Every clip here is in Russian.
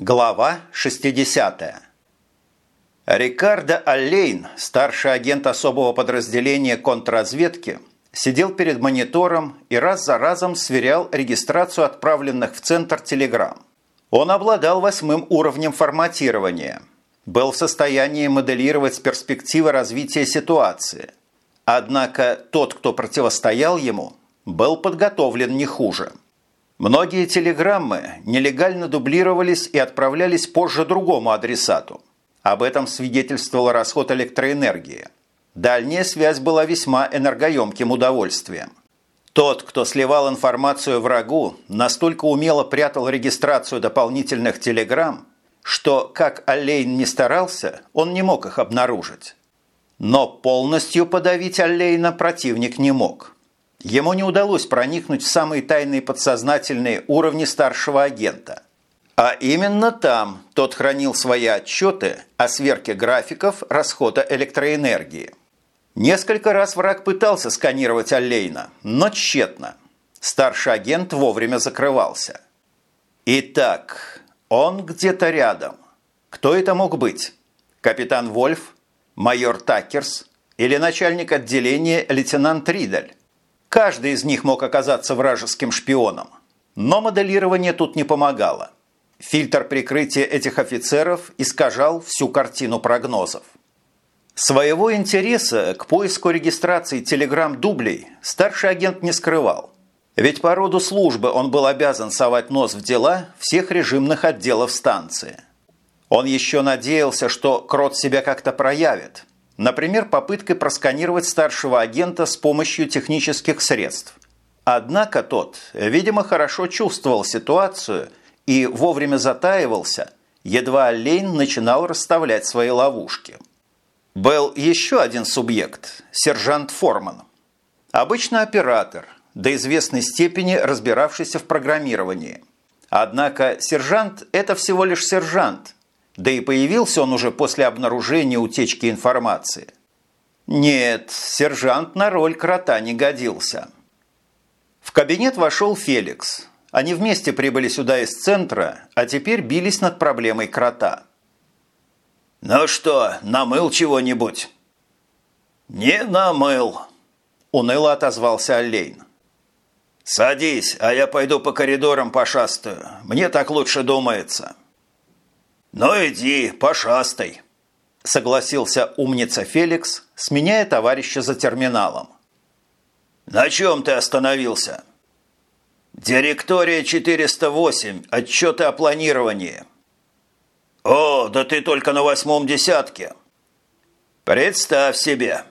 Глава 60. Рикардо Аллейн, старший агент особого подразделения контрразведки, сидел перед монитором и раз за разом сверял регистрацию отправленных в центр телеграмм. Он обладал восьмым уровнем форматирования, был в состоянии моделировать перспективы развития ситуации. Однако тот, кто противостоял ему, был подготовлен не хуже – Многие телеграммы нелегально дублировались и отправлялись позже другому адресату. Об этом свидетельствовал расход электроэнергии. Дальняя связь была весьма энергоемким удовольствием. Тот, кто сливал информацию врагу, настолько умело прятал регистрацию дополнительных телеграмм, что, как Аллейн не старался, он не мог их обнаружить. Но полностью подавить Аллейна противник не мог – Ему не удалось проникнуть в самые тайные подсознательные уровни старшего агента. А именно там тот хранил свои отчеты о сверке графиков расхода электроэнергии. Несколько раз враг пытался сканировать Аллейна, но тщетно. Старший агент вовремя закрывался. Итак, он где-то рядом. Кто это мог быть? Капитан Вольф? Майор Такерс? Или начальник отделения лейтенант Ридель? Каждый из них мог оказаться вражеским шпионом. Но моделирование тут не помогало. Фильтр прикрытия этих офицеров искажал всю картину прогнозов. Своего интереса к поиску регистрации телеграмм-дублей старший агент не скрывал. Ведь по роду службы он был обязан совать нос в дела всех режимных отделов станции. Он еще надеялся, что Крот себя как-то проявит, Например, попыткой просканировать старшего агента с помощью технических средств. Однако тот, видимо, хорошо чувствовал ситуацию и вовремя затаивался, едва Лейн начинал расставлять свои ловушки. Был еще один субъект – сержант Форман. Обычно оператор, до известной степени разбиравшийся в программировании. Однако сержант – это всего лишь сержант – да и появился он уже после обнаружения утечки информации. Нет, сержант на роль крота не годился. В кабинет вошел Феликс. Они вместе прибыли сюда из центра, а теперь бились над проблемой крота. «Ну что, намыл чего-нибудь?» «Не намыл», – уныло отозвался Олейн. «Садись, а я пойду по коридорам пошастаю. Мне так лучше думается». «Ну иди, пошастай», – согласился умница Феликс, сменяя товарища за терминалом. «На чем ты остановился?» «Директория 408. Отчеты о планировании». «О, да ты только на восьмом десятке». «Представь себе».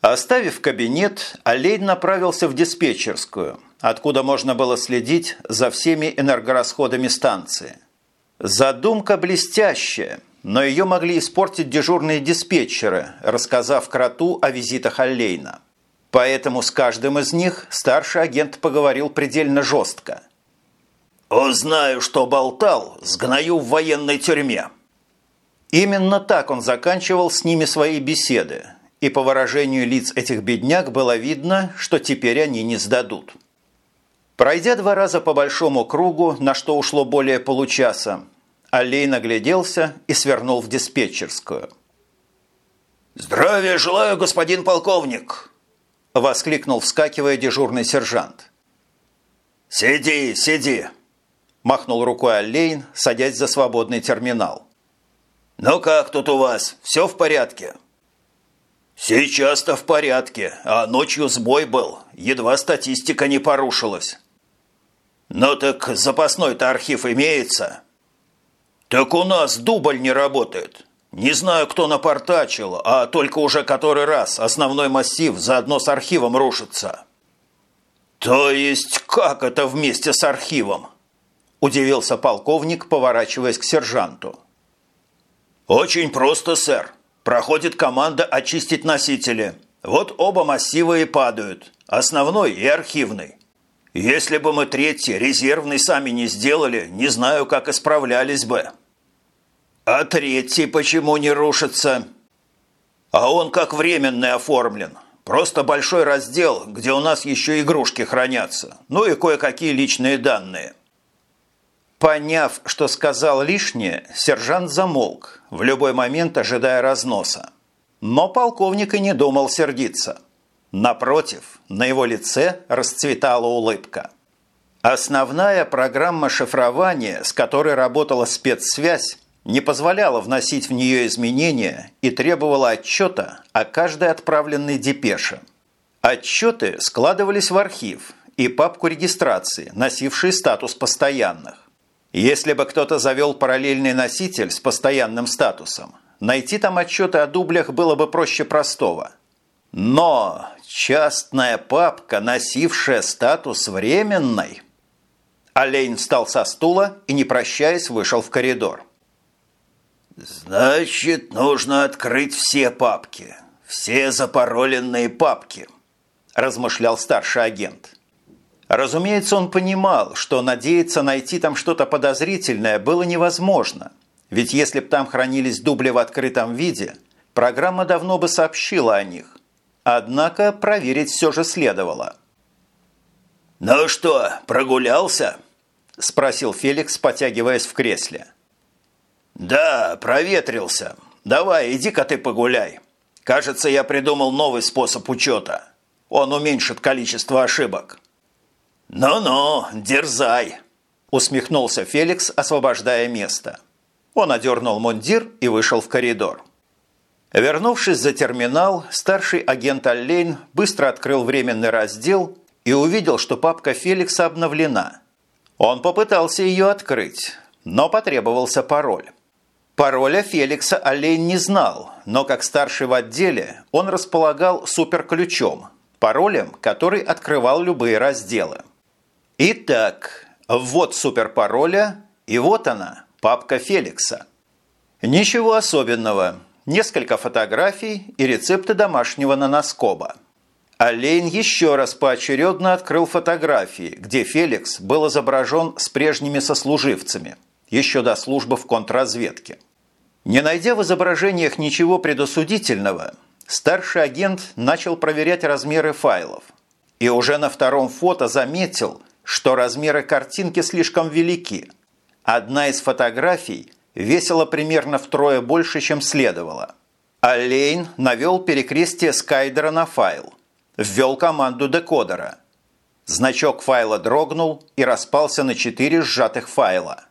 Оставив кабинет, Олень направился в диспетчерскую, откуда можно было следить за всеми энергорасходами станции. Задумка блестящая, но ее могли испортить дежурные диспетчеры, рассказав кроту о визитах Аллейна. Поэтому с каждым из них старший агент поговорил предельно жестко. «Узнаю, что болтал, сгною в военной тюрьме». Именно так он заканчивал с ними свои беседы, и по выражению лиц этих бедняк было видно, что теперь они не сдадут. Пройдя два раза по большому кругу, на что ушло более получаса, Алей нагляделся и свернул в диспетчерскую. «Здравия желаю, господин полковник!» – воскликнул, вскакивая дежурный сержант. «Сиди, сиди!» – махнул рукой Аллейн, садясь за свободный терминал. «Ну как тут у вас? Все в порядке?» «Сейчас-то в порядке, а ночью сбой был, едва статистика не порушилась». «Ну так запасной-то архив имеется?» «Так у нас дубль не работает. Не знаю, кто напортачил, а только уже который раз основной массив заодно с архивом рушится». «То есть как это вместе с архивом?» – удивился полковник, поворачиваясь к сержанту. «Очень просто, сэр. Проходит команда очистить носители. Вот оба массива и падают. Основной и архивный. Если бы мы третий, резервный, сами не сделали, не знаю, как исправлялись бы. А третий почему не рушится? А он как временный оформлен. Просто большой раздел, где у нас еще игрушки хранятся. Ну и кое-какие личные данные. Поняв, что сказал лишнее, сержант замолк, в любой момент ожидая разноса. Но полковник и не думал сердиться. Напротив, на его лице расцветала улыбка. Основная программа шифрования, с которой работала спецсвязь, не позволяла вносить в нее изменения и требовала отчета о каждой отправленной депеше. Отчеты складывались в архив и папку регистрации, носившие статус постоянных. Если бы кто-то завел параллельный носитель с постоянным статусом, найти там отчеты о дублях было бы проще простого. Но частная папка, носившая статус временной... Олейн встал со стула и, не прощаясь, вышел в коридор. «Значит, нужно открыть все папки, все запароленные папки», – размышлял старший агент. Разумеется, он понимал, что надеяться найти там что-то подозрительное было невозможно. Ведь если бы там хранились дубли в открытом виде, программа давно бы сообщила о них. Однако проверить все же следовало. «Ну что, прогулялся?» – спросил Феликс, потягиваясь в кресле. «Да, проветрился. Давай, иди-ка ты погуляй. Кажется, я придумал новый способ учета. Он уменьшит количество ошибок». «Ну-ну, дерзай!» – усмехнулся Феликс, освобождая место. Он одернул мундир и вышел в коридор. Вернувшись за терминал, старший агент Аллейн быстро открыл временный раздел и увидел, что папка Феликса обновлена. Он попытался ее открыть, но потребовался пароль. Пароля Феликса Аллейн не знал, но как старший в отделе он располагал суперключом, паролем, который открывал любые разделы. Итак, вот суперпароля, и вот она, папка Феликса. Ничего особенного, несколько фотографий и рецепты домашнего наноскоба. Олейн еще раз поочередно открыл фотографии, где Феликс был изображен с прежними сослуживцами, еще до службы в контрразведке. Не найдя в изображениях ничего предосудительного, старший агент начал проверять размеры файлов. И уже на втором фото заметил, что размеры картинки слишком велики. Одна из фотографий весила примерно втрое больше, чем следовало. Олейн навел перекрестие Скайдера на файл, ввел команду декодера. Значок файла дрогнул и распался на четыре сжатых файла.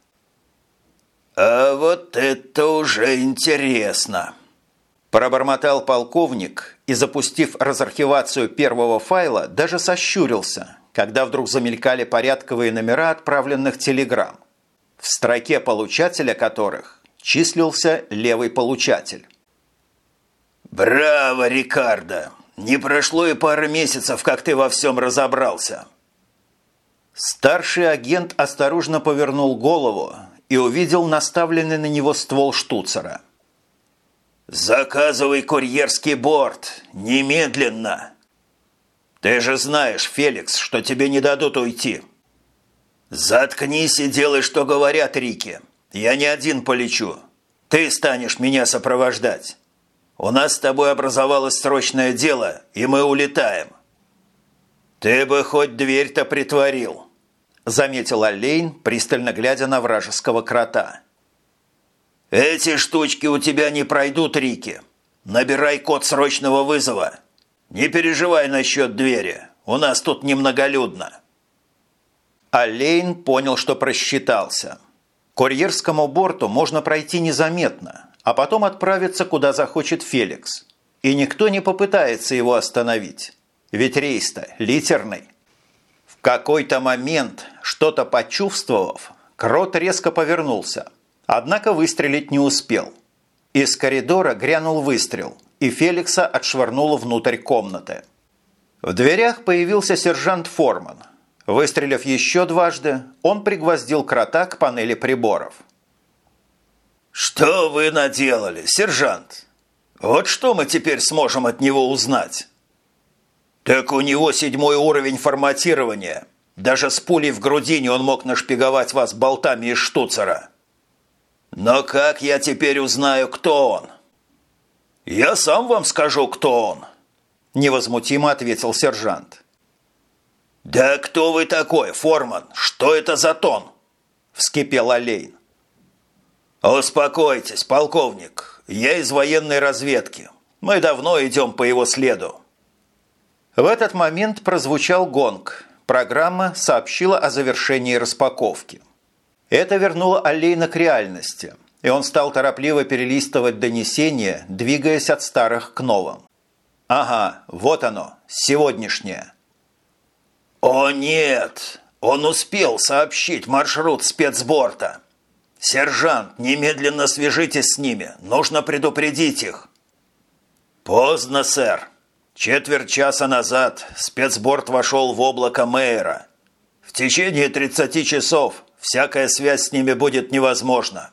«А вот это уже интересно!» Пробормотал полковник и, запустив разархивацию первого файла, даже сощурился, когда вдруг замелькали порядковые номера отправленных телеграмм, в строке получателя которых числился левый получатель. «Браво, Рикардо! Не прошло и пары месяцев, как ты во всем разобрался!» Старший агент осторожно повернул голову и увидел наставленный на него ствол штуцера. «Заказывай курьерский борт! Немедленно!» Ты же знаешь, Феликс, что тебе не дадут уйти. Заткнись и делай, что говорят Рики. Я не один полечу. Ты станешь меня сопровождать. У нас с тобой образовалось срочное дело, и мы улетаем. Ты бы хоть дверь-то притворил, заметил Олейн, пристально глядя на вражеского крота. Эти штучки у тебя не пройдут, Рики. Набирай код срочного вызова. «Не переживай насчет двери. У нас тут немноголюдно». Алейн понял, что просчитался. Курьерскому борту можно пройти незаметно, а потом отправиться, куда захочет Феликс. И никто не попытается его остановить. Ведь рейс-то литерный. В какой-то момент, что-то почувствовав, Крот резко повернулся. Однако выстрелить не успел. Из коридора грянул выстрел – и Феликса отшвырнуло внутрь комнаты. В дверях появился сержант Форман. Выстрелив еще дважды, он пригвоздил крота к панели приборов. «Что вы наделали, сержант? Вот что мы теперь сможем от него узнать?» «Так у него седьмой уровень форматирования. Даже с пулей в грудине он мог нашпиговать вас болтами из штуцера». «Но как я теперь узнаю, кто он?» «Я сам вам скажу, кто он», – невозмутимо ответил сержант. «Да кто вы такой, Форман? Что это за тон?» вскипел Олейн. «Успокойтесь, полковник. Я из военной разведки. Мы давно идем по его следу». В этот момент прозвучал гонг. Программа сообщила о завершении распаковки. Это вернуло Олейна к реальности, и он стал торопливо перелистывать донесения, двигаясь от старых к новым. «Ага, вот оно, сегодняшнее». «О нет! Он успел сообщить маршрут спецборта. Сержант, немедленно свяжитесь с ними. Нужно предупредить их». «Поздно, сэр. Четверть часа назад спецборт вошел в облако Мейера. В течение 30 часов всякая связь с ними будет невозможна.